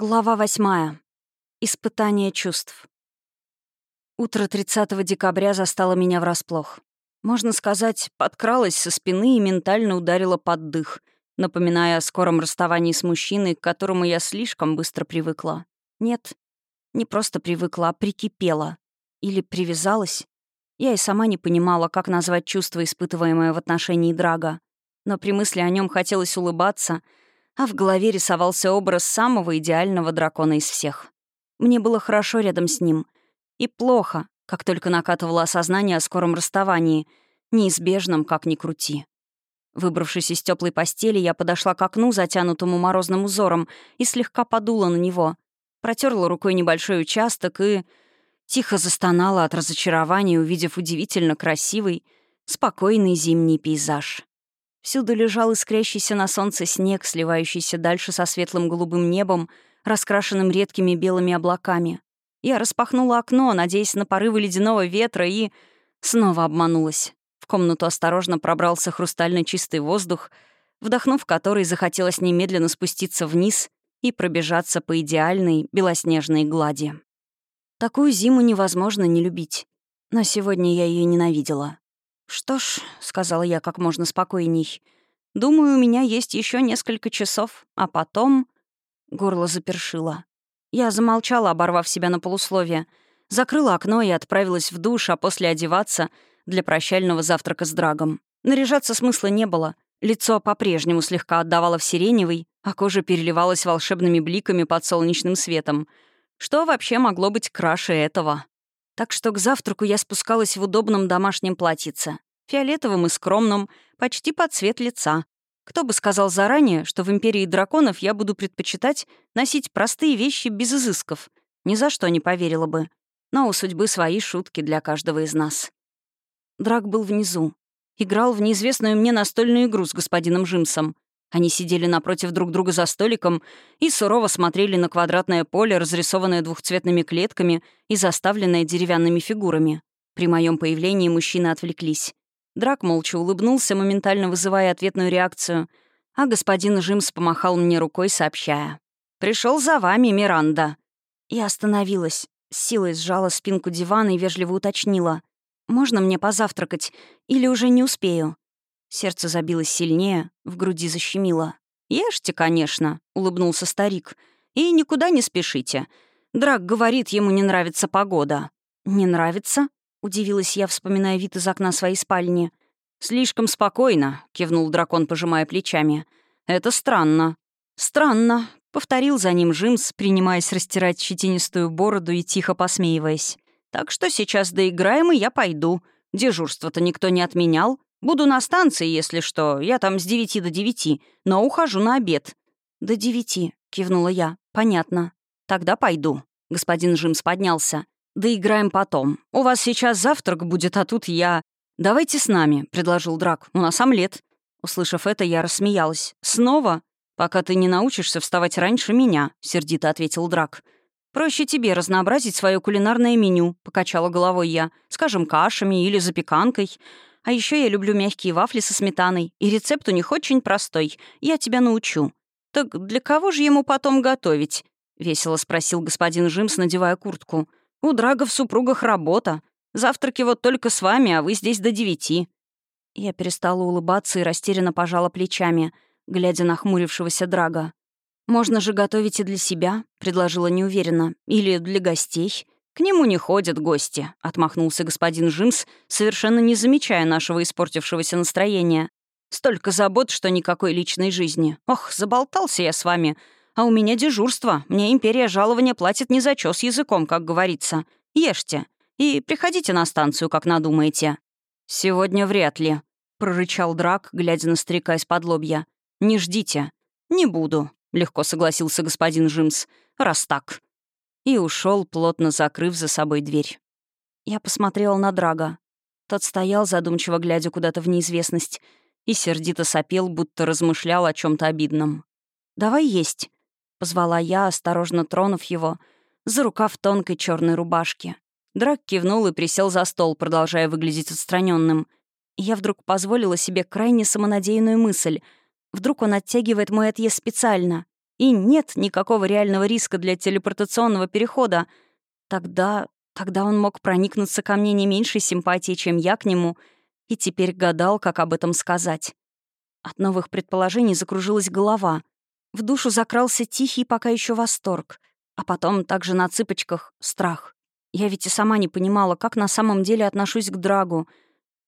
Глава восьмая. Испытание чувств. Утро 30 декабря застало меня врасплох. Можно сказать, подкралась со спины и ментально ударила под дых, напоминая о скором расставании с мужчиной, к которому я слишком быстро привыкла. Нет, не просто привыкла, а прикипела. Или привязалась. Я и сама не понимала, как назвать чувство, испытываемое в отношении Драга. Но при мысли о нем хотелось улыбаться — а в голове рисовался образ самого идеального дракона из всех. Мне было хорошо рядом с ним. И плохо, как только накатывало осознание о скором расставании, неизбежном, как ни крути. Выбравшись из теплой постели, я подошла к окну, затянутому морозным узором, и слегка подула на него. Протерла рукой небольшой участок и... Тихо застонала от разочарования, увидев удивительно красивый, спокойный зимний пейзаж. Всюду лежал искрящийся на солнце снег, сливающийся дальше со светлым голубым небом, раскрашенным редкими белыми облаками. Я распахнула окно, надеясь на порывы ледяного ветра, и снова обманулась. В комнату осторожно пробрался хрустально чистый воздух, вдохнув который захотелось немедленно спуститься вниз и пробежаться по идеальной белоснежной глади. Такую зиму невозможно не любить. Но сегодня я ее ненавидела. «Что ж», — сказала я как можно спокойней, — «думаю, у меня есть еще несколько часов, а потом...» Горло запершило. Я замолчала, оборвав себя на полусловие, закрыла окно и отправилась в душ, а после одеваться для прощального завтрака с Драгом. Наряжаться смысла не было. Лицо по-прежнему слегка отдавало в сиреневый, а кожа переливалась волшебными бликами под солнечным светом. Что вообще могло быть краше этого? Так что к завтраку я спускалась в удобном домашнем платьице. Фиолетовым и скромном, почти под цвет лица. Кто бы сказал заранее, что в «Империи драконов» я буду предпочитать носить простые вещи без изысков. Ни за что не поверила бы. Но у судьбы свои шутки для каждого из нас. Драк был внизу. Играл в неизвестную мне настольную игру с господином Жимсом — они сидели напротив друг друга за столиком и сурово смотрели на квадратное поле, разрисованное двухцветными клетками и заставленное деревянными фигурами. При моем появлении мужчины отвлеклись. Драк молча улыбнулся, моментально вызывая ответную реакцию, а господин Жимс помахал мне рукой, сообщая. «Пришел за вами, Миранда». Я остановилась, силой сжала спинку дивана и вежливо уточнила. «Можно мне позавтракать? Или уже не успею?» Сердце забилось сильнее, в груди защемило. «Ешьте, конечно», — улыбнулся старик. «И никуда не спешите. Драк говорит, ему не нравится погода». «Не нравится?» — удивилась я, вспоминая вид из окна своей спальни. «Слишком спокойно», — кивнул дракон, пожимая плечами. «Это странно». «Странно», — повторил за ним Жимс, принимаясь растирать щетинистую бороду и тихо посмеиваясь. «Так что сейчас доиграем, и я пойду. Дежурство-то никто не отменял. Буду на станции, если что. Я там с девяти до девяти, но ухожу на обед». «До девяти», — кивнула я. «Понятно. Тогда пойду». Господин Жимс поднялся. «Доиграем потом. У вас сейчас завтрак будет, а тут я...» «Давайте с нами», — предложил Драк. «У нас омлет». Услышав это, я рассмеялась. «Снова? Пока ты не научишься вставать раньше меня», — сердито ответил Драк. «Проще тебе разнообразить свое кулинарное меню», — покачала головой я. «Скажем, кашами или запеканкой. А еще я люблю мягкие вафли со сметаной, и рецепт у них очень простой. Я тебя научу». «Так для кого же ему потом готовить?» — весело спросил господин Жимс, надевая куртку. «У Драга в супругах работа. Завтраки вот только с вами, а вы здесь до девяти». Я перестала улыбаться и растерянно пожала плечами, глядя на хмурившегося Драга. «Можно же готовить и для себя», — предложила неуверенно. «Или для гостей». «К нему не ходят гости», — отмахнулся господин Жимс, совершенно не замечая нашего испортившегося настроения. «Столько забот, что никакой личной жизни. Ох, заболтался я с вами. А у меня дежурство. Мне империя жалования платит не зачес языком, как говорится. Ешьте. И приходите на станцию, как надумаете». «Сегодня вряд ли», — прорычал Драк, глядя на старика из-под лобья. «Не ждите». «Не буду», — легко согласился господин Жимс. «Раз так» и ушел, плотно закрыв за собой дверь. Я посмотрела на Драга. Тот стоял, задумчиво глядя куда-то в неизвестность, и сердито сопел, будто размышлял о чем то обидном. «Давай есть», — позвала я, осторожно тронув его, за рукав тонкой черной рубашки. Драг кивнул и присел за стол, продолжая выглядеть отстраненным. Я вдруг позволила себе крайне самонадеянную мысль. Вдруг он оттягивает мой отъезд специально. И нет никакого реального риска для телепортационного перехода, тогда... тогда он мог проникнуться ко мне не меньшей симпатией, чем я к нему, и теперь гадал, как об этом сказать. От новых предположений закружилась голова. В душу закрался тихий пока еще восторг, а потом также на цыпочках — страх. Я ведь и сама не понимала, как на самом деле отношусь к Драгу,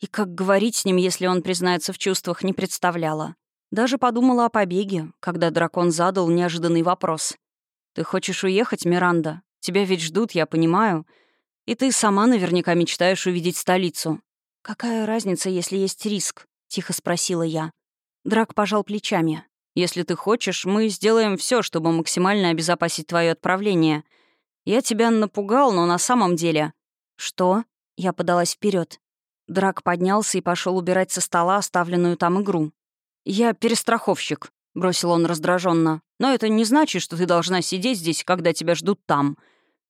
и как говорить с ним, если он признается в чувствах, не представляла. Даже подумала о побеге, когда дракон задал неожиданный вопрос. «Ты хочешь уехать, Миранда? Тебя ведь ждут, я понимаю. И ты сама наверняка мечтаешь увидеть столицу». «Какая разница, если есть риск?» — тихо спросила я. Драк пожал плечами. «Если ты хочешь, мы сделаем все, чтобы максимально обезопасить твое отправление. Я тебя напугал, но на самом деле...» «Что?» — я подалась вперед. Драк поднялся и пошел убирать со стола оставленную там игру. «Я перестраховщик», — бросил он раздраженно. «Но это не значит, что ты должна сидеть здесь, когда тебя ждут там.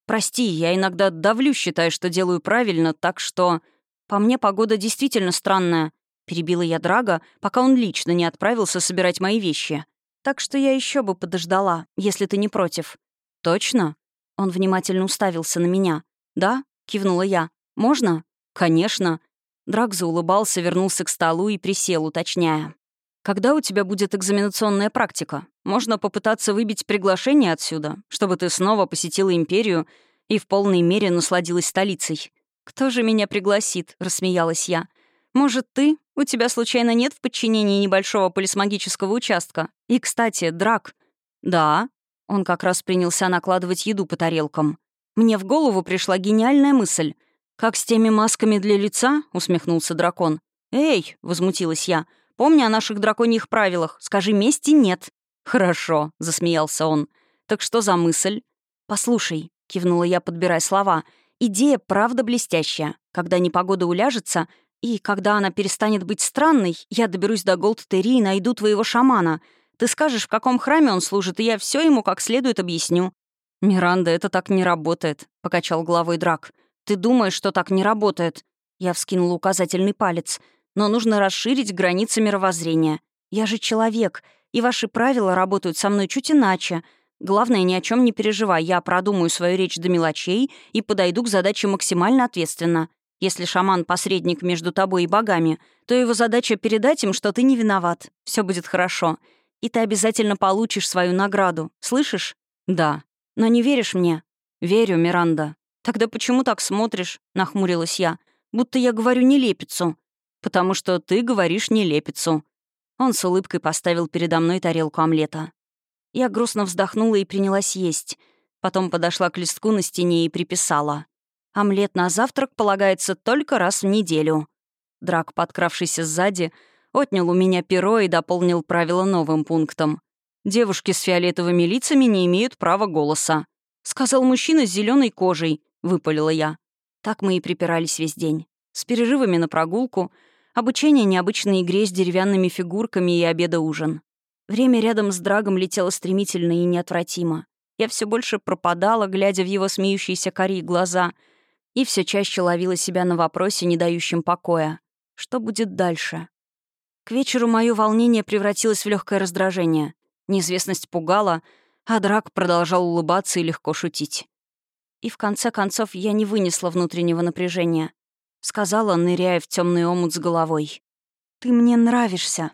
Прости, я иногда давлю, считая, что делаю правильно, так что...» «По мне погода действительно странная», — перебила я Драга, пока он лично не отправился собирать мои вещи. «Так что я еще бы подождала, если ты не против». «Точно?» Он внимательно уставился на меня. «Да?» — кивнула я. «Можно?» «Конечно». Драг заулыбался, вернулся к столу и присел, уточняя. Когда у тебя будет экзаменационная практика? Можно попытаться выбить приглашение отсюда, чтобы ты снова посетила империю и в полной мере насладилась столицей. «Кто же меня пригласит?» — рассмеялась я. «Может, ты? У тебя, случайно, нет в подчинении небольшого полисмагического участка? И, кстати, драк». «Да». Он как раз принялся накладывать еду по тарелкам. Мне в голову пришла гениальная мысль. «Как с теми масками для лица?» — усмехнулся дракон. «Эй!» — возмутилась я — Помни о наших драконьих правилах. Скажи мести нет». «Хорошо», — засмеялся он. «Так что за мысль?» «Послушай», — кивнула я, подбирая слова. «Идея правда блестящая. Когда непогода уляжется, и когда она перестанет быть странной, я доберусь до Голд-Терри и найду твоего шамана. Ты скажешь, в каком храме он служит, и я все ему как следует объясню». «Миранда, это так не работает», — покачал головой Драк. «Ты думаешь, что так не работает?» Я вскинула указательный палец — но нужно расширить границы мировоззрения. Я же человек, и ваши правила работают со мной чуть иначе. Главное, ни о чем не переживай, я продумаю свою речь до мелочей и подойду к задаче максимально ответственно. Если шаман — посредник между тобой и богами, то его задача — передать им, что ты не виноват. Все будет хорошо. И ты обязательно получишь свою награду. Слышишь? Да. Но не веришь мне? Верю, Миранда. Тогда почему так смотришь? Нахмурилась я. Будто я говорю нелепицу потому что ты говоришь нелепицу». Он с улыбкой поставил передо мной тарелку омлета. Я грустно вздохнула и принялась есть. Потом подошла к листку на стене и приписала. «Омлет на завтрак полагается только раз в неделю». Драк, подкравшийся сзади, отнял у меня перо и дополнил правила новым пунктом. «Девушки с фиолетовыми лицами не имеют права голоса», — сказал мужчина с зеленой кожей, — выпалила я. Так мы и припирались весь день. С перерывами на прогулку — Обучение необычной игре с деревянными фигурками и обеда-ужин. Время рядом с Драгом летело стремительно и неотвратимо. Я все больше пропадала, глядя в его смеющиеся кори глаза, и все чаще ловила себя на вопросе, не дающем покоя. Что будет дальше? К вечеру мое волнение превратилось в легкое раздражение. Неизвестность пугала, а Драг продолжал улыбаться и легко шутить. И в конце концов я не вынесла внутреннего напряжения. — сказала, ныряя в темный омут с головой. «Ты мне нравишься».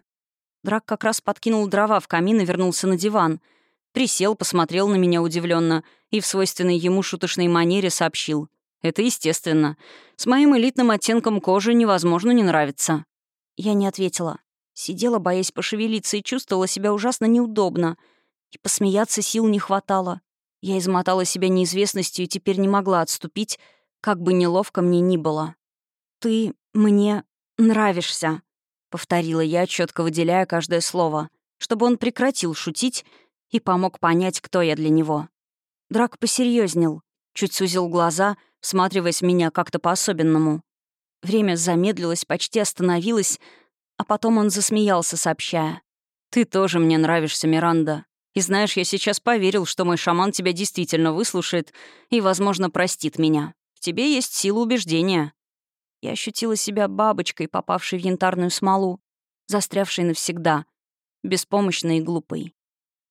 Драк как раз подкинул дрова в камин и вернулся на диван. Присел, посмотрел на меня удивленно и в свойственной ему шуточной манере сообщил. «Это естественно. С моим элитным оттенком кожи невозможно не нравиться». Я не ответила. Сидела, боясь пошевелиться, и чувствовала себя ужасно неудобно. И посмеяться сил не хватало. Я измотала себя неизвестностью и теперь не могла отступить, как бы неловко мне ни было. «Ты мне нравишься», — повторила я, четко выделяя каждое слово, чтобы он прекратил шутить и помог понять, кто я для него. Драк посерьезнел, чуть сузил глаза, всматриваясь в меня как-то по-особенному. Время замедлилось, почти остановилось, а потом он засмеялся, сообщая. «Ты тоже мне нравишься, Миранда. И знаешь, я сейчас поверил, что мой шаман тебя действительно выслушает и, возможно, простит меня. В тебе есть сила убеждения. Я ощутила себя бабочкой, попавшей в янтарную смолу, застрявшей навсегда, беспомощной и глупой.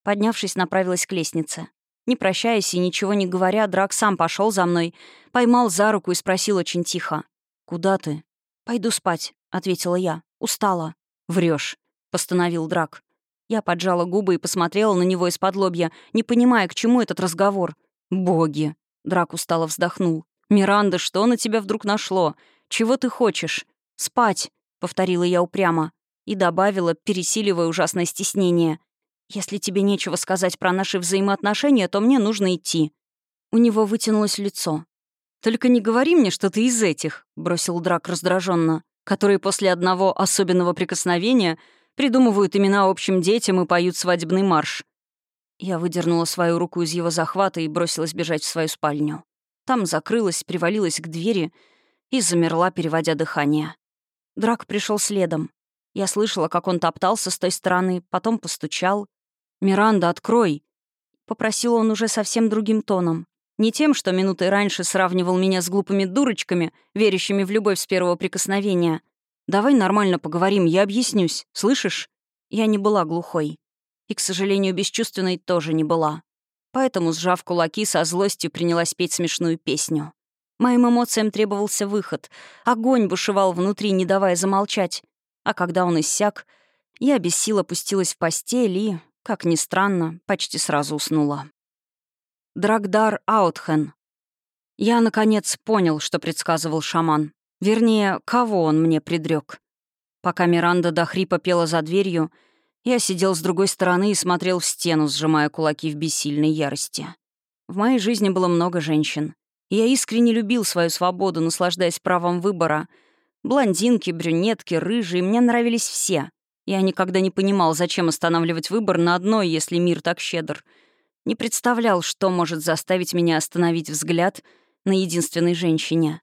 Поднявшись, направилась к лестнице. Не прощаясь и ничего не говоря, Драк сам пошел за мной, поймал за руку и спросил очень тихо. «Куда ты?» «Пойду спать», — ответила я. «Устала». Врешь, постановил Драк. Я поджала губы и посмотрела на него из-под лобья, не понимая, к чему этот разговор. «Боги!» — Драк устало вздохнул. «Миранда, что на тебя вдруг нашло? Чего ты хочешь?» «Спать», — повторила я упрямо. И добавила, пересиливая ужасное стеснение. «Если тебе нечего сказать про наши взаимоотношения, то мне нужно идти». У него вытянулось лицо. «Только не говори мне, что ты из этих», — бросил Драк раздраженно, «которые после одного особенного прикосновения придумывают имена общим детям и поют свадебный марш». Я выдернула свою руку из его захвата и бросилась бежать в свою спальню. Там закрылась, привалилась к двери и замерла, переводя дыхание. Драк пришел следом. Я слышала, как он топтался с той стороны, потом постучал. «Миранда, открой!» Попросил он уже совсем другим тоном. Не тем, что минутой раньше сравнивал меня с глупыми дурочками, верящими в любовь с первого прикосновения. «Давай нормально поговорим, я объяснюсь, слышишь?» Я не была глухой. И, к сожалению, бесчувственной тоже не была. Поэтому, сжав кулаки, со злостью принялась петь смешную песню. Моим эмоциям требовался выход. Огонь бушевал внутри, не давая замолчать. А когда он иссяк, я без сил опустилась в постель и, как ни странно, почти сразу уснула. Драгдар Аутхен. Я, наконец, понял, что предсказывал шаман. Вернее, кого он мне предрек. Пока Миранда до хрипа пела за дверью, я сидел с другой стороны и смотрел в стену, сжимая кулаки в бессильной ярости. В моей жизни было много женщин. Я искренне любил свою свободу, наслаждаясь правом выбора. Блондинки, брюнетки, рыжие, мне нравились все. Я никогда не понимал, зачем останавливать выбор на одной, если мир так щедр — не представлял, что может заставить меня остановить взгляд на единственной женщине.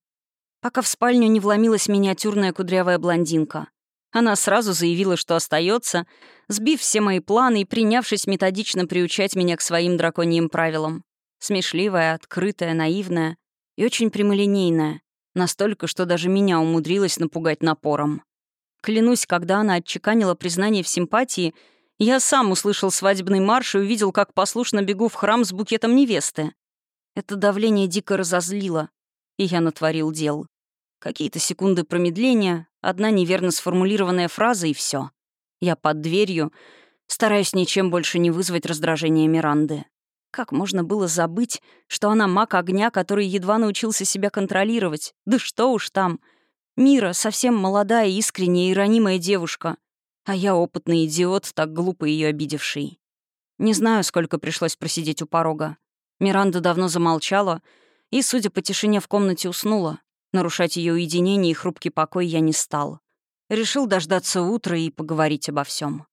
Пока в спальню не вломилась миниатюрная кудрявая блондинка. Она сразу заявила, что остается, сбив все мои планы и принявшись методично приучать меня к своим драконьим правилам. Смешливая, открытая, наивная и очень прямолинейная. Настолько, что даже меня умудрилась напугать напором. Клянусь, когда она отчеканила признание в симпатии — я сам услышал свадебный марш и увидел, как послушно бегу в храм с букетом невесты. Это давление дико разозлило, и я натворил дел. Какие-то секунды промедления, одна неверно сформулированная фраза и все. Я под дверью, стараюсь ничем больше не вызвать раздражение Миранды. Как можно было забыть, что она маг огня, который едва научился себя контролировать? Да что уж там. Мира, совсем молодая, искренняя и ранимая девушка. А я опытный идиот, так глупо ее обидевший. Не знаю, сколько пришлось просидеть у порога. Миранда давно замолчала и, судя по тишине, в комнате уснула. Нарушать ее уединение и хрупкий покой я не стал. Решил дождаться утра и поговорить обо всем.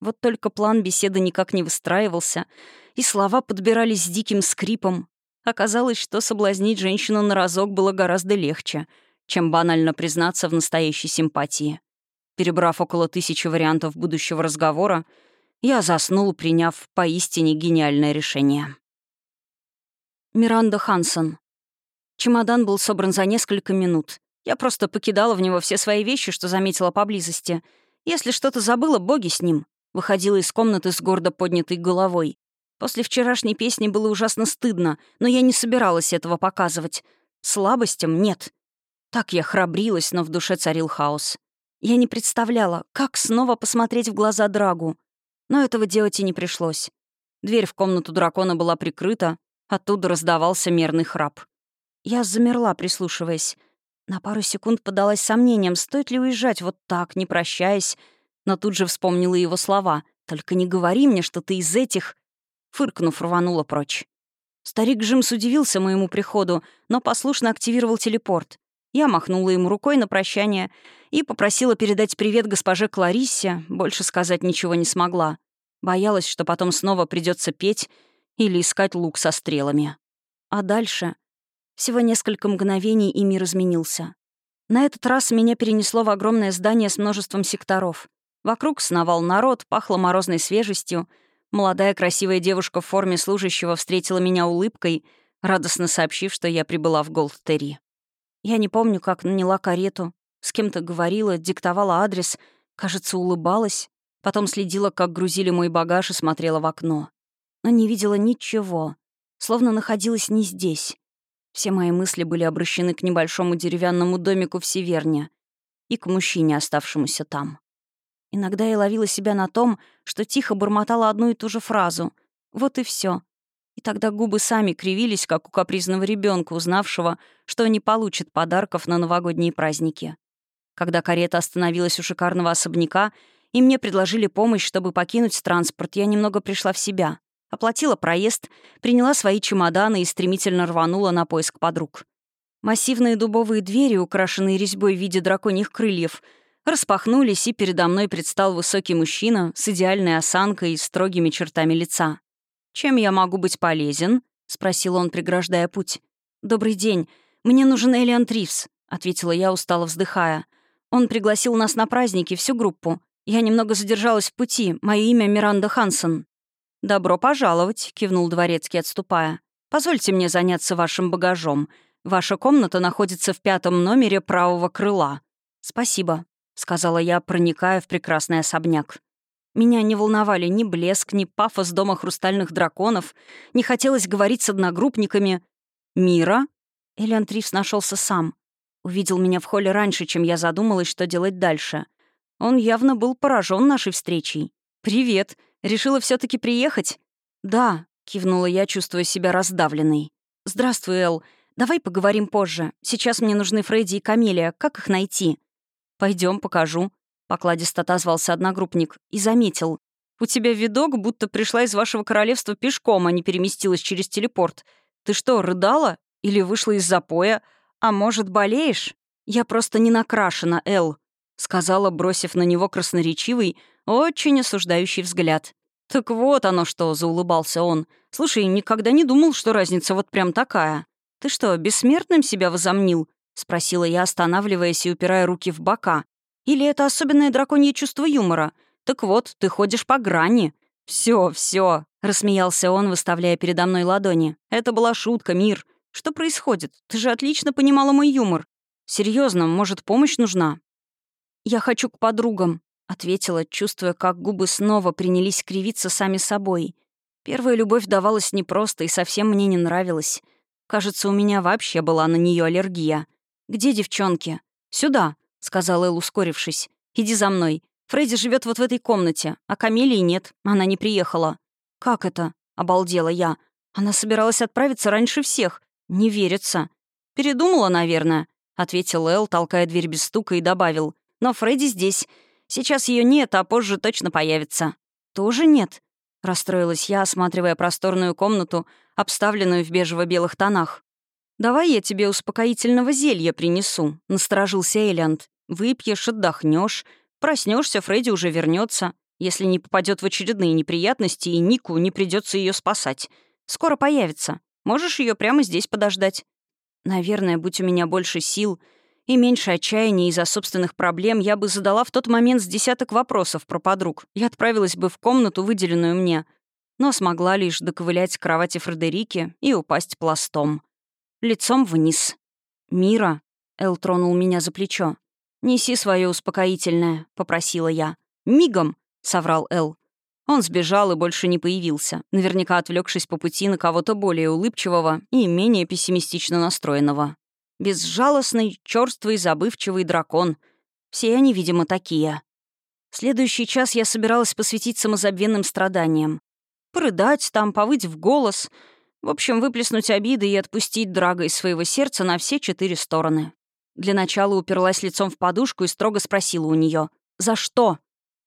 Вот только план беседы никак не выстраивался, и слова подбирались с диким скрипом. Оказалось, что соблазнить женщину на разок было гораздо легче, чем банально признаться в настоящей симпатии. Перебрав около тысячи вариантов будущего разговора, я заснул, приняв поистине гениальное решение. Миранда Хансон. Чемодан был собран за несколько минут. Я просто покидала в него все свои вещи, что заметила поблизости. Если что-то забыла, боги с ним. Выходила из комнаты с гордо поднятой головой. После вчерашней песни было ужасно стыдно, но я не собиралась этого показывать. Слабостям нет. Так я храбрилась, но в душе царил хаос. Я не представляла, как снова посмотреть в глаза Драгу. Но этого делать и не пришлось. Дверь в комнату дракона была прикрыта, оттуда раздавался мерный храп. Я замерла, прислушиваясь. На пару секунд подалась сомнением, стоит ли уезжать вот так, не прощаясь, но тут же вспомнила его слова. «Только не говори мне, что ты из этих...» Фыркнув, рванула прочь. Старик Джимс удивился моему приходу, но послушно активировал телепорт. Я махнула ему рукой на прощание и попросила передать привет госпоже Клариссе, больше сказать ничего не смогла. Боялась, что потом снова придется петь или искать лук со стрелами. А дальше? Всего несколько мгновений, и мир изменился. На этот раз меня перенесло в огромное здание с множеством секторов. Вокруг сновал народ, пахло морозной свежестью. Молодая красивая девушка в форме служащего встретила меня улыбкой, радостно сообщив, что я прибыла в Голд-Терри. Я не помню, как наняла карету, с кем-то говорила, диктовала адрес, кажется, улыбалась. Потом следила, как грузили мой багаж и смотрела в окно. Но не видела ничего. Словно находилась не здесь. Все мои мысли были обращены к небольшому деревянному домику в Северне и к мужчине, оставшемуся там. Иногда я ловила себя на том, что тихо бормотала одну и ту же фразу. Вот и все. И тогда губы сами кривились, как у капризного ребенка, узнавшего, что не получит подарков на новогодние праздники. Когда карета остановилась у шикарного особняка, и мне предложили помощь, чтобы покинуть транспорт, я немного пришла в себя. Оплатила проезд, приняла свои чемоданы и стремительно рванула на поиск подруг. Массивные дубовые двери, украшенные резьбой в виде драконьих крыльев, распахнулись, и передо мной предстал высокий мужчина с идеальной осанкой и строгими чертами лица. «Чем я могу быть полезен?» — спросил он, преграждая путь. «Добрый день. Мне нужен Элиан Тривс», — ответила я, устало вздыхая. «Он пригласил нас на праздники, всю группу. Я немного задержалась в пути. Мое имя Миранда Хансон». «Добро пожаловать», — кивнул дворецкий, отступая. «Позвольте мне заняться вашим багажом. Ваша комната находится в пятом номере правого крыла». «Спасибо», — сказала я, проникая в прекрасный особняк. Меня не волновали ни блеск, ни пафос дома хрустальных драконов, не хотелось говорить с одногруппниками. «Мира?» Элиан Тривс нашелся сам. Увидел меня в холле раньше, чем я задумалась, что делать дальше. Он явно был поражен нашей встречей. «Привет. Решила все таки приехать?» «Да», — кивнула я, чувствуя себя раздавленной. «Здравствуй, Эл. Давай поговорим позже. Сейчас мне нужны Фредди и Камелия. Как их найти?» Пойдем, покажу», — покладисто отозвался одногруппник и заметил. «У тебя видок, будто пришла из вашего королевства пешком, а не переместилась через телепорт. Ты что, рыдала? Или вышла из запоя? А может, болеешь?» «Я просто не накрашена, Эл», — сказала, бросив на него красноречивый, очень осуждающий взгляд. «Так вот оно что», — заулыбался он. «Слушай, никогда не думал, что разница вот прям такая. Ты что, бессмертным себя возомнил?» — спросила я, останавливаясь и упирая руки в бока. «Или это особенное драконье чувство юмора? Так вот, ты ходишь по грани». Все, все, рассмеялся он, выставляя передо мной ладони. «Это была шутка, Мир. Что происходит? Ты же отлично понимала мой юмор. Серьезно, может, помощь нужна?» «Я хочу к подругам», — ответила, чувствуя, как губы снова принялись кривиться сами собой. Первая любовь давалась непросто и совсем мне не нравилась. Кажется, у меня вообще была на нее аллергия. «Где девчонки?» «Сюда», — сказал Эл, ускорившись. «Иди за мной. Фредди живет вот в этой комнате, а Камелии нет, она не приехала». «Как это?» — обалдела я. «Она собиралась отправиться раньше всех. Не верится». «Передумала, наверное», — ответил Эл, толкая дверь без стука, и добавил. «Но Фредди здесь. Сейчас ее нет, а позже точно появится». «Тоже нет?» — расстроилась я, осматривая просторную комнату, обставленную в бежево-белых тонах. «Давай я тебе успокоительного зелья принесу», — насторожился Элиант. «Выпьешь, отдохнешь, проснешься, Фредди уже вернется, если не попадет в очередные неприятности, и Нику не придется ее спасать. Скоро появится. Можешь ее прямо здесь подождать». Наверное, будь у меня больше сил и меньше отчаяния из-за собственных проблем, я бы задала в тот момент с десяток вопросов про подруг и отправилась бы в комнату, выделенную мне, но смогла лишь доковылять к кровати Фредерики и упасть пластом лицом вниз. «Мира», — Эл тронул меня за плечо. «Неси свое успокоительное», — попросила я. «Мигом», — соврал Эл. Он сбежал и больше не появился, наверняка отвлекшись по пути на кого-то более улыбчивого и менее пессимистично настроенного. Безжалостный, черствый, забывчивый дракон. Все они, видимо, такие. Следующий час я собиралась посвятить самозабвенным страданиям. Порыдать там, повыть в голос — в общем, выплеснуть обиды и отпустить Драга из своего сердца на все четыре стороны. Для начала уперлась лицом в подушку и строго спросила у нее: «За что?».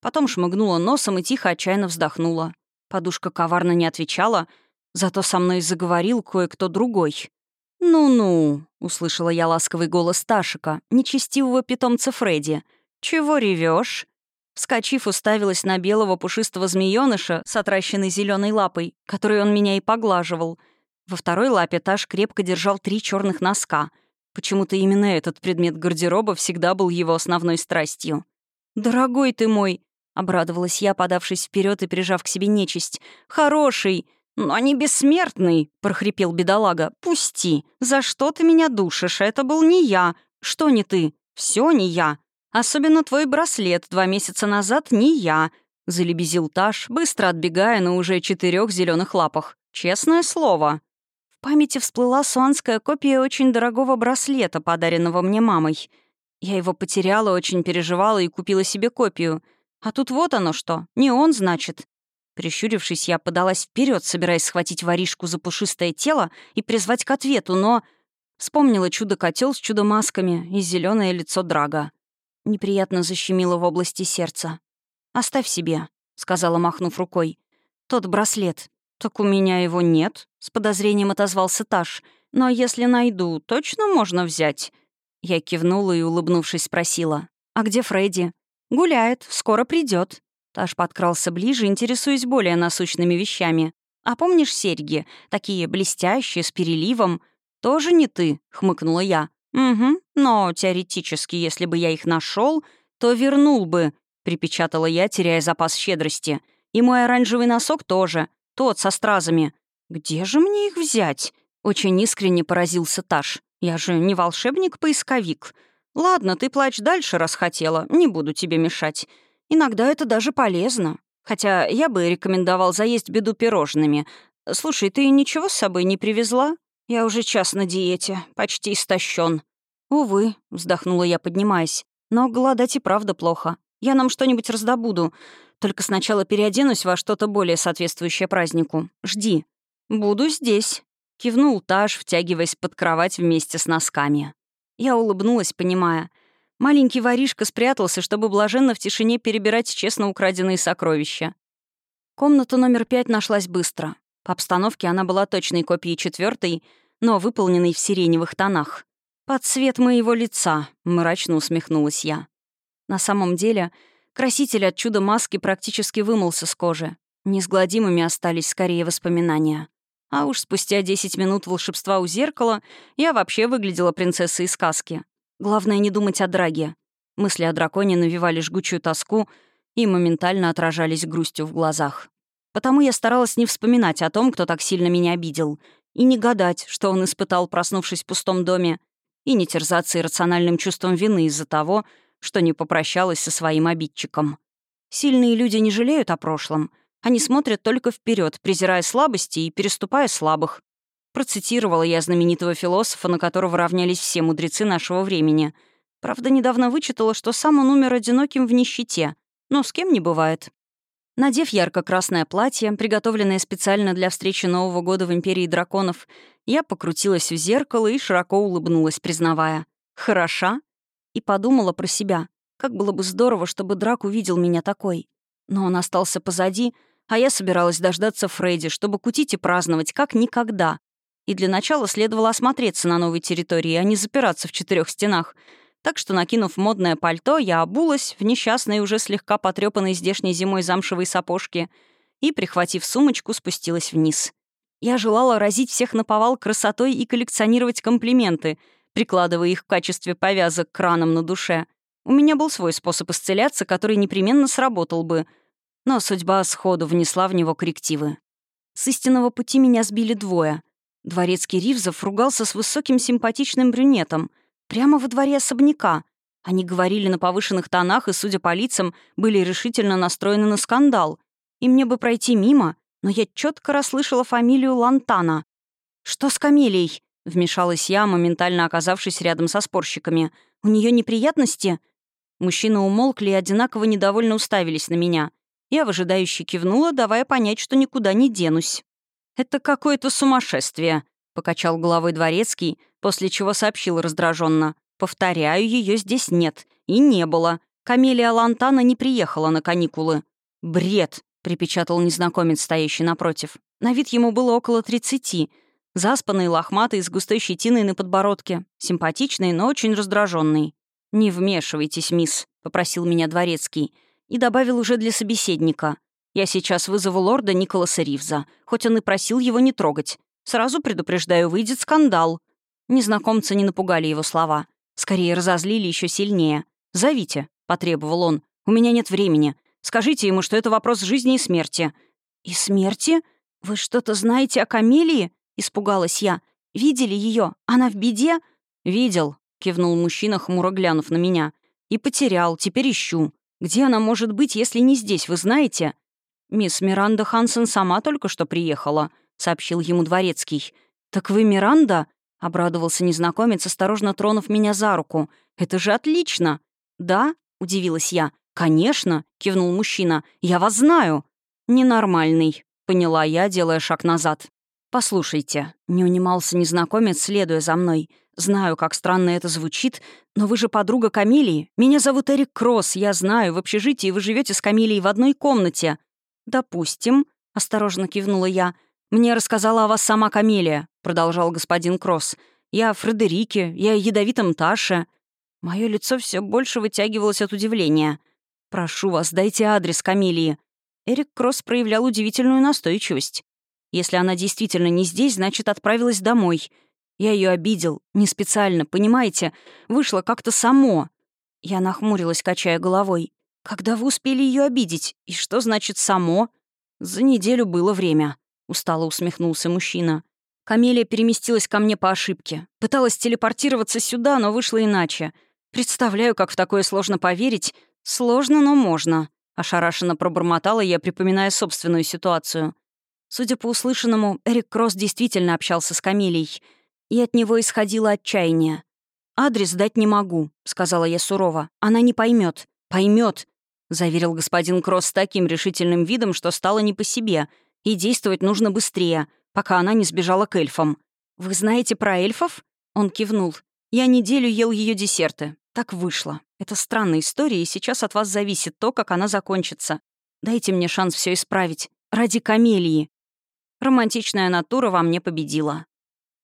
Потом шмыгнула носом и тихо отчаянно вздохнула. Подушка коварно не отвечала, зато со мной заговорил кое-кто другой. «Ну-ну», — услышала я ласковый голос Ташика, нечестивого питомца Фредди. «Чего ревешь? Вскочив, уставилась на белого пушистого змеёныша с отращенной зеленой лапой, которой он меня и поглаживал. Во второй лапе Таш крепко держал три черных носка. Почему-то именно этот предмет гардероба всегда был его основной страстью. «Дорогой ты мой!» — обрадовалась я, подавшись вперед и прижав к себе нечисть. «Хороший! Но не бессмертный!» — прохрипел бедолага. «Пусти! За что ты меня душишь? Это был не я! Что не ты? Все не я!» Особенно твой браслет два месяца назад не я. — залебезил Таш, быстро отбегая на уже четырех зеленых лапах. «Честное слово». В памяти всплыла суанская копия очень дорогого браслета, подаренного мне мамой. Я его потеряла, очень переживала и купила себе копию. А тут вот оно что, не он, значит. Прищурившись, я подалась вперед, собираясь схватить воришку за пушистое тело и призвать к ответу, но... Вспомнила чудо-котел с чудо-масками и зеленое лицо Драга. Неприятно защемило в области сердца. «Оставь себе», — сказала, махнув рукой. «Тот браслет. Так у меня его нет», — с подозрением отозвался Таш. «Но если найду, точно можно взять?» Я кивнула и, улыбнувшись, спросила. «А где Фредди?» «Гуляет, скоро придет. Таш подкрался ближе, интересуясь более насущными вещами. «А помнишь серьги? Такие блестящие, с переливом?» «Тоже не ты», — хмыкнула я. «Угу, но теоретически, если бы я их нашел, то вернул бы», — припечатала я, теряя запас щедрости. «И мой оранжевый носок тоже, тот со стразами». «Где же мне их взять?» — очень искренне поразился Таш. «Я же не волшебник-поисковик. Ладно, ты плачь дальше, раз хотела, не буду тебе мешать. Иногда это даже полезно. Хотя я бы рекомендовал заесть беду пирожными. Слушай, ты ничего с собой не привезла? Я уже час на диете, почти истощен. Увы, вздохнула я, поднимаясь. Но голодать и правда плохо. Я нам что-нибудь раздобуду. Только сначала переоденусь во что-то более соответствующее празднику. Жди. Буду здесь. Кивнул Таш, втягиваясь под кровать вместе с носками. Я улыбнулась, понимая — Маленький воришка спрятался, чтобы блаженно в тишине перебирать честно украденные сокровища. Комната номер пять нашлась быстро. По обстановке она была точной копией четвертой, но выполненной в сиреневых тонах. «Под цвет моего лица», — мрачно усмехнулась я. На самом деле, краситель от чуда-маски практически вымылся с кожи. Несгладимыми остались скорее воспоминания. А уж спустя 10 минут волшебства у зеркала я вообще выглядела принцессой из сказки. Главное не думать о драге. Мысли о драконе навевали жгучую тоску и моментально отражались грустью в глазах. Потому я старалась не вспоминать о том, кто так сильно меня обидел, и не гадать, что он испытал, проснувшись в пустом доме, и не терзаться иррациональным чувством вины из-за того, что не попрощалась со своим обидчиком. Сильные люди не жалеют о прошлом. Они смотрят только вперед, презирая слабости и переступая слабых. Процитировала я знаменитого философа, на которого равнялись все мудрецы нашего времени. Правда, недавно вычитала, что сам он умер одиноким в нищете. Но с кем не бывает. Надев ярко-красное платье, приготовленное специально для встречи Нового года в Империи драконов, я покрутилась в зеркало и широко улыбнулась, признавая «Хороша?» и подумала про себя, как было бы здорово, чтобы Драк увидел меня такой. Но он остался позади, а я собиралась дождаться Фредди, чтобы кутить и праздновать, как никогда. И для начала следовало осмотреться на новой территории, а не запираться в четырех стенах. Так что, накинув модное пальто, я обулась в несчастные уже слегка потрепанные здешней зимой замшевые сапожки и, прихватив сумочку, спустилась вниз. Я желала разить всех на повал красотой и коллекционировать комплименты, прикладывая их в качестве повязок к ранам на душе. У меня был свой способ исцеляться, который непременно сработал бы, но судьба сходу внесла в него коррективы. С истинного пути меня сбили двое — Дворецкий Ривзов ругался с высоким симпатичным брюнетом. Прямо во дворе особняка. Они говорили на повышенных тонах и, судя по лицам, были решительно настроены на скандал. И мне бы пройти мимо, но я четко расслышала фамилию Лантана. «Что с Камелией?» — вмешалась я, моментально оказавшись рядом со спорщиками. «У нее неприятности?» Мужчины умолкли и одинаково недовольно уставились на меня. Я выжидающе кивнула, давая понять, что никуда не денусь. «Это какое-то сумасшествие», — покачал головой дворецкий, после чего сообщил раздраженно. «Повторяю, ее здесь нет. И не было. Камелия Лантана не приехала на каникулы». «Бред», — припечатал незнакомец, стоящий напротив. На вид ему было около тридцати. Заспанный, лохматый, с густой щетиной на подбородке. Симпатичный, но очень раздраженный. «Не вмешивайтесь, мисс», — попросил меня дворецкий. И добавил уже для собеседника. Я сейчас вызову лорда Николаса Ривза, хоть он и просил его не трогать. Сразу предупреждаю, выйдет скандал». Незнакомца не напугали его слова. Скорее, разозлили еще сильнее. «Зовите», — потребовал он. «У меня нет времени. Скажите ему, что это вопрос жизни и смерти». «И смерти? Вы что-то знаете о Камелии?» — испугалась я. «Видели ее? Она в беде?» «Видел», — кивнул мужчина, хмуро глянув на меня. «И потерял, теперь ищу. Где она может быть, если не здесь, вы знаете?» «Мисс Миранда Хансен сама только что приехала», — сообщил ему дворецкий. «Так вы Миранда?» — обрадовался незнакомец, осторожно тронув меня за руку. «Это же отлично!» «Да?» — удивилась я. «Конечно!» — кивнул мужчина. «Я вас знаю!» «Ненормальный», — поняла я, делая шаг назад. «Послушайте», — не унимался незнакомец, следуя за мной. «Знаю, как странно это звучит, но вы же подруга Камилии. Меня зовут Эрик Кросс, я знаю, в общежитии вы живете с Камилией в одной комнате». «Допустим», — осторожно кивнула я. «Мне рассказала о вас сама Камелия», — продолжал господин Кросс. «Я Фредерике, я о ядовитом Таше». Мое лицо все больше вытягивалось от удивления. «Прошу вас, дайте адрес Камелии». Эрик Кросс проявлял удивительную настойчивость. Если она действительно не здесь, значит, отправилась домой. Я ее обидел, не специально, понимаете? Вышло как-то само. Я нахмурилась, качая головой. Когда вы успели ее обидеть? И что значит «само»? За неделю было время. Устало усмехнулся мужчина. Камелия переместилась ко мне по ошибке. Пыталась телепортироваться сюда, но вышло иначе. Представляю, как в такое сложно поверить. Сложно, но можно. Ошарашенно пробормотала я, припоминая собственную ситуацию. Судя по услышанному, Эрик Кросс действительно общался с Камелией, и от него исходило отчаяние. «Адрес дать не могу», — сказала я сурово. «Она не поймет. Поймет, — заверил господин Кросс таким решительным видом, что стало не по себе, и действовать нужно быстрее, пока она не сбежала к эльфам. «Вы знаете про эльфов?» Он кивнул. «Я неделю ел ее десерты. Так вышло. Это странная история, и сейчас от вас зависит то, как она закончится. Дайте мне шанс все исправить. Ради камелии». Романтичная натура во мне победила.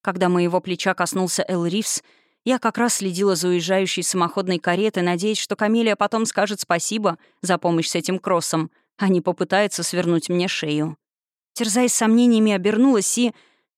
Когда моего плеча коснулся Эл Ривз, я как раз следила за уезжающей самоходной каретой, надеясь, что Камелия потом скажет спасибо за помощь с этим кроссом, а не попытается свернуть мне шею. Терзаясь сомнениями, обернулась и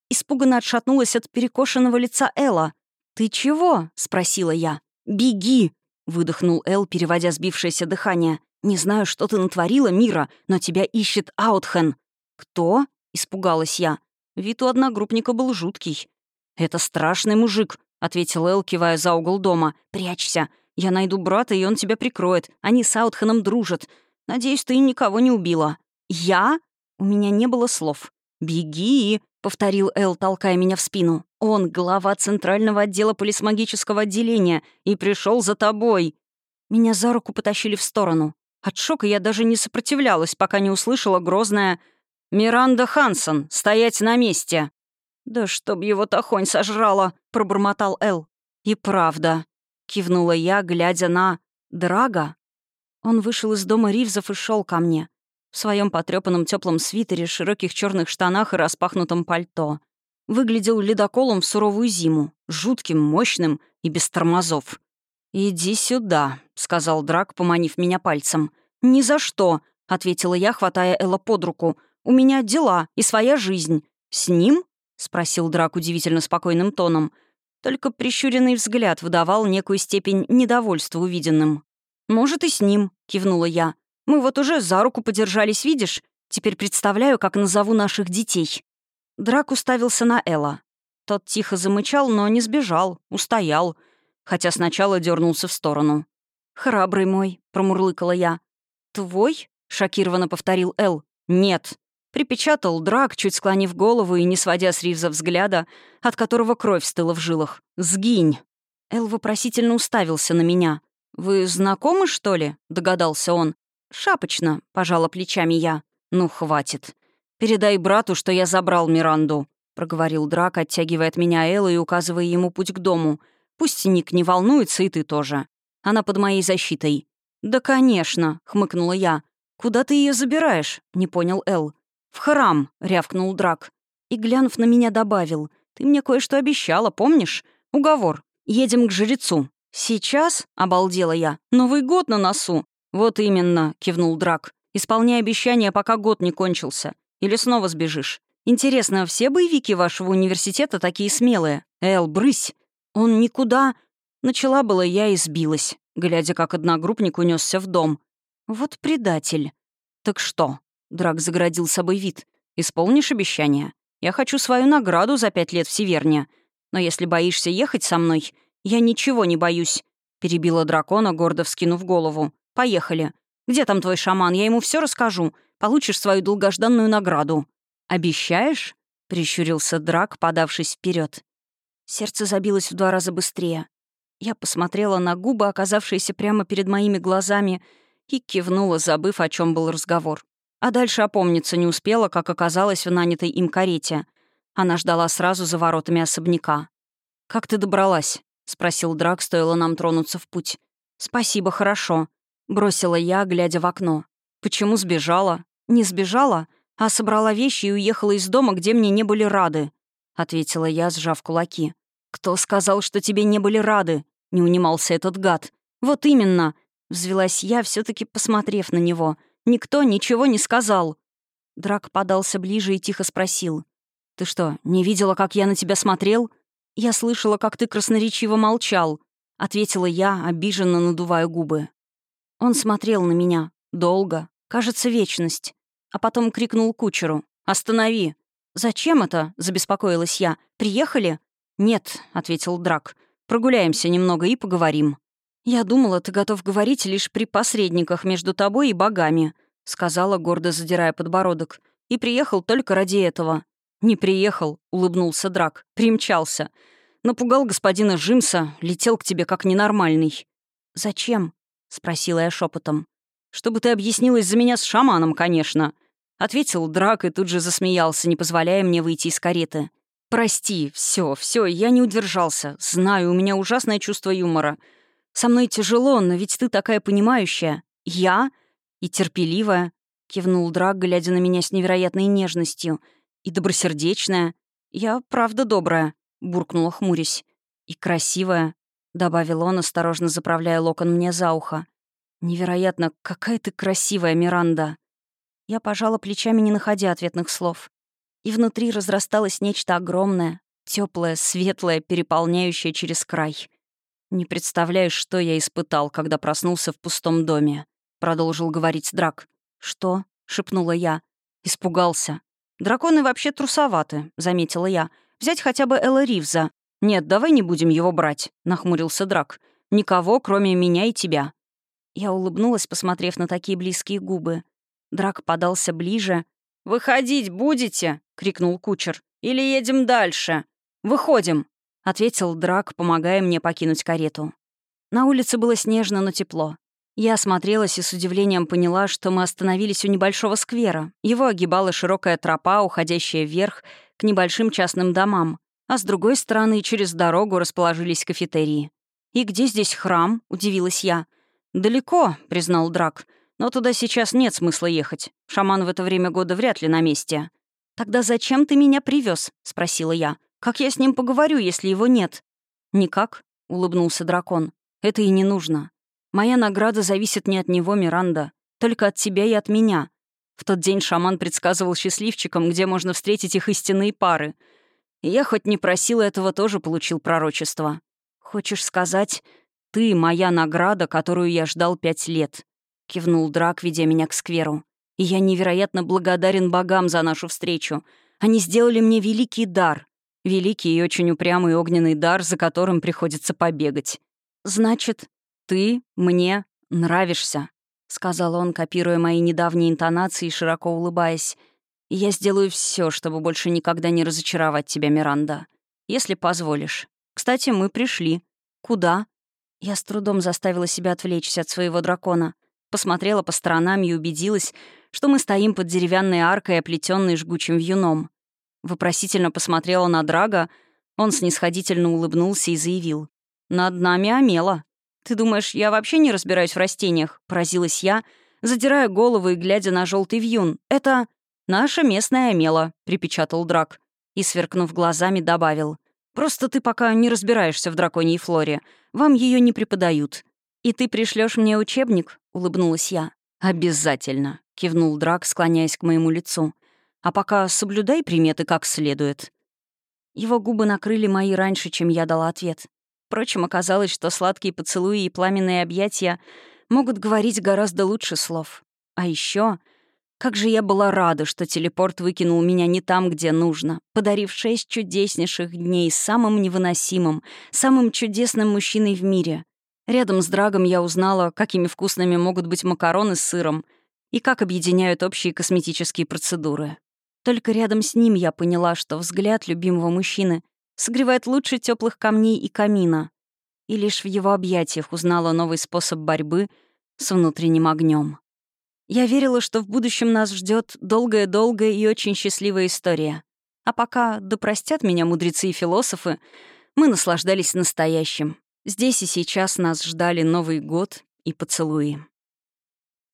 испуганно отшатнулась от перекошенного лица Элла. «Ты чего?» — спросила я. «Беги!» — выдохнул Эл, переводя сбившееся дыхание. «Не знаю, что ты натворила, Мира, но тебя ищет Аутхен». «Кто?» — испугалась я. Вид у одногруппника был жуткий. «Это страшный мужик», ответил Эл, кивая за угол дома. «Прячься. Я найду брата, и он тебя прикроет. Они с Аутхеном дружат. Надеюсь, ты никого не убила». «Я?» У меня не было слов. «Беги!» — повторил Эл, толкая меня в спину. «Он глава центрального отдела полисмагического отделения и пришел за тобой!» Меня за руку потащили в сторону. От шока я даже не сопротивлялась, пока не услышала грозное «Миранда Хансон, стоять на месте!» «Да чтоб его тахонь сожрала!» — пробормотал Эл. «И правда», — кивнула я, глядя на... Драга. Он вышел из дома Ривзов и шел ко мне. В своем потрепанном теплом свитере, широких черных штанах и распахнутом пальто. Выглядел ледоколом в суровую зиму, жутким, мощным и без тормозов. «Иди сюда», — сказал Драк, поманив меня пальцем. «Ни за что», — ответила я, хватая Элла под руку. «У меня дела и своя жизнь. С ним — спросил Драк удивительно спокойным тоном. Только прищуренный взгляд выдавал некую степень недовольства увиденным. «Может, и с ним», — кивнула я. «Мы вот уже за руку подержались, видишь? Теперь представляю, как назову наших детей». Драк уставился на Элла. Тот тихо замычал, но не сбежал, устоял, хотя сначала дернулся в сторону. «Храбрый мой», — промурлыкала я. «Твой?» — шокированно повторил Эл. «Нет», Припечатал драк, чуть склонив голову и не сводя с Ривза взгляда, от которого кровь стыла в жилах. «Сгинь!» Эл вопросительно уставился на меня. «Вы знакомы, что ли?» — догадался он. «Шапочно», — пожала плечами я. «Ну, хватит. Передай брату, что я забрал Миранду», — проговорил Драк, оттягивая от меня Элла и указывая ему путь к дому. «Пусть Ник не волнуется, и ты тоже. Она под моей защитой». «Да, конечно», — хмыкнула я. «Куда ты ее забираешь?» — не понял Эл. «В храм!» — рявкнул Драк. И, глянув на меня, добавил. «Ты мне кое-что обещала, помнишь? Уговор. Едем к жрецу». «Сейчас?» — обалдела я. «Новый год на носу». «Вот именно», — кивнул Драк. «Исполняй обещание, пока год не кончился. Или снова сбежишь. Интересно, все боевики вашего университета такие смелые? Эл, брысь!» «Он никуда...» Начала было я и сбилась, глядя, как одногруппник унесся в дом. «Вот предатель». «Так что?» Драк заградил собой вид. «Исполнишь обещание? Я хочу свою награду за пять лет в Северне. Но если боишься ехать со мной, я ничего не боюсь», — перебила дракона, гордо вскинув голову. «Поехали. Где там твой шаман? Я ему все расскажу. Получишь свою долгожданную награду». «Обещаешь?» — прищурился Драк, подавшись вперед. Сердце забилось в два раза быстрее. Я посмотрела на губы, оказавшиеся прямо перед моими глазами, и кивнула, забыв, о чем был разговор. А дальше опомниться не успела, как оказалось в нанятой им карете. Она ждала сразу за воротами особняка. «Как ты добралась?» — спросил Драк, стоило нам тронуться в путь. «Спасибо, хорошо», — бросила я, глядя в окно. «Почему сбежала?» «Не сбежала, а собрала вещи и уехала из дома, где мне не были рады», — ответила я, сжав кулаки. «Кто сказал, что тебе не были рады?» — не унимался этот гад. «Вот именно!» — взвелась я, все таки посмотрев на него. «Никто ничего не сказал». Драк подался ближе и тихо спросил. «Ты что, не видела, как я на тебя смотрел?» «Я слышала, как ты красноречиво молчал», — ответила я, обиженно надувая губы. Он смотрел на меня. Долго. Кажется, вечность. А потом крикнул кучеру. «Останови!» «Зачем это?» — забеспокоилась я. «Приехали?» «Нет», — ответил Драк. «Прогуляемся немного и поговорим». «Я думала, ты готов говорить лишь при посредниках между тобой и богами», — сказала, гордо задирая подбородок. «И приехал только ради этого». «Не приехал», — улыбнулся Драк. «Примчался. Напугал господина Жимса, летел к тебе как ненормальный». «Зачем?» — спросила я шепотом. «Чтобы ты объяснилась за меня с шаманом, конечно», — ответил Драк и тут же засмеялся, не позволяя мне выйти из кареты. «Прости, все, все, я не удержался. Знаю, у меня ужасное чувство юмора. Со мной тяжело, но ведь ты такая понимающая. Я? И терпеливая», — кивнул Драк, глядя на меня с невероятной нежностью — и добросердечная. Я правда добрая», — буркнула хмурясь. «И красивая», — добавил он, осторожно заправляя локон мне за ухо. «Невероятно, какая ты красивая, Миранда!» Я пожала плечами, не находя ответных слов. И внутри разрасталось нечто огромное, теплое, светлое, переполняющее через край. «Не представляешь, что я испытал, когда проснулся в пустом доме», — продолжил говорить Драк. «Что?» — шепнула я. «Испугался. «Драконы вообще трусоваты», — заметила я. «Взять хотя бы Элла Ривза». «Нет, давай не будем его брать», — нахмурился Драк. «Никого, кроме меня и тебя». Я улыбнулась, посмотрев на такие близкие губы. Драк подался ближе. «Выходить будете?» — крикнул кучер. «Или едем дальше?» «Выходим», — ответил Драк, помогая мне покинуть карету. На улице было снежно, но тепло. Я осмотрелась и с удивлением поняла, что мы остановились у небольшого сквера. Его огибала широкая тропа, уходящая вверх к небольшим частным домам, а с другой стороны через дорогу расположились кафетерии. «И где здесь храм?» — удивилась я. «Далеко», — признал Драк. «Но туда сейчас нет смысла ехать. Шаман в это время года вряд ли на месте». «Тогда зачем ты меня привез? спросила я. «Как я с ним поговорю, если его нет?» «Никак», — улыбнулся дракон. «Это и не нужно. Моя награда зависит не от него, Миранда, только от тебя и от меня. В тот день шаман предсказывал счастливчикам, где можно встретить их истинные пары. Я хоть не просил этого, тоже получил пророчество. Хочешь сказать, ты — моя награда, которую я ждал пять лет?» — кивнул Драк, ведя меня к скверу. «И я невероятно благодарен богам за нашу встречу. Они сделали мне великий дар. Великий и очень упрямый огненный дар, за которым приходится побегать. Значит, «Ты мне нравишься», — сказал он, копируя мои недавние интонации и широко улыбаясь. «И я сделаю все, чтобы больше никогда не разочаровать тебя, Миранда. Если позволишь. Кстати, мы пришли. Куда?» Я с трудом заставила себя отвлечься от своего дракона. Посмотрела по сторонам и убедилась, что мы стоим под деревянной аркой, оплетенной жгучим вьюном. Вопросительно посмотрела на Драга, он снисходительно улыбнулся и заявил. «Над нами Амела». «Ты думаешь, я вообще не разбираюсь в растениях?» — поразилась я, задирая голову и глядя на желтый вьюн. «Это наша местная омела», — припечатал Драк. И, сверкнув глазами, добавил. «Просто ты пока не разбираешься в драконьей флоре. Вам ее не преподают». «И ты пришлешь мне учебник?» — улыбнулась я. «Обязательно», — кивнул Драк, склоняясь к моему лицу. «А пока соблюдай приметы как следует». Его губы накрыли мои раньше, чем я дала ответ. Впрочем, оказалось, что сладкие поцелуи и пламенные объятия могут говорить гораздо лучше слов. А еще, как же я была рада, что телепорт выкинул меня не там, где нужно, подарив шесть чудеснейших дней с самым невыносимым, самым чудесным мужчиной в мире. Рядом с Драгом я узнала, какими вкусными могут быть макароны с сыром и как объединяют общие косметические процедуры. Только рядом с ним я поняла, что взгляд любимого мужчины согревает лучше теплых камней и камина. И лишь в его объятиях узнала новый способ борьбы с внутренним огнем. Я верила, что в будущем нас ждет долгая-долгая и очень счастливая история. А пока да меня мудрецы и философы, мы наслаждались настоящим. Здесь и сейчас нас ждали Новый год и поцелуи.